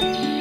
Bye.